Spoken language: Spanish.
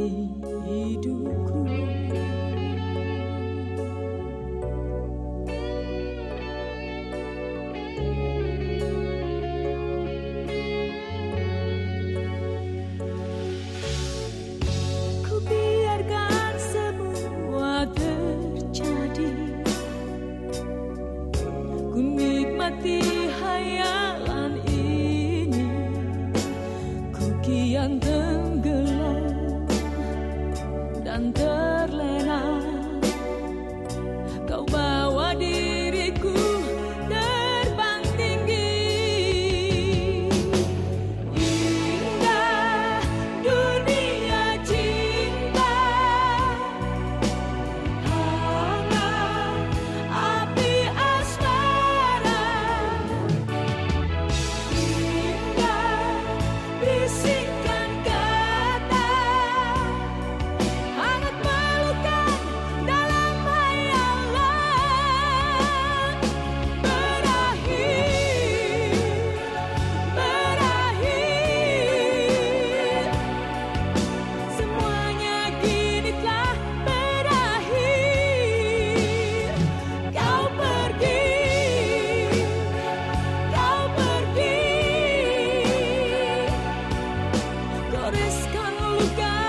你。florezcan lugares.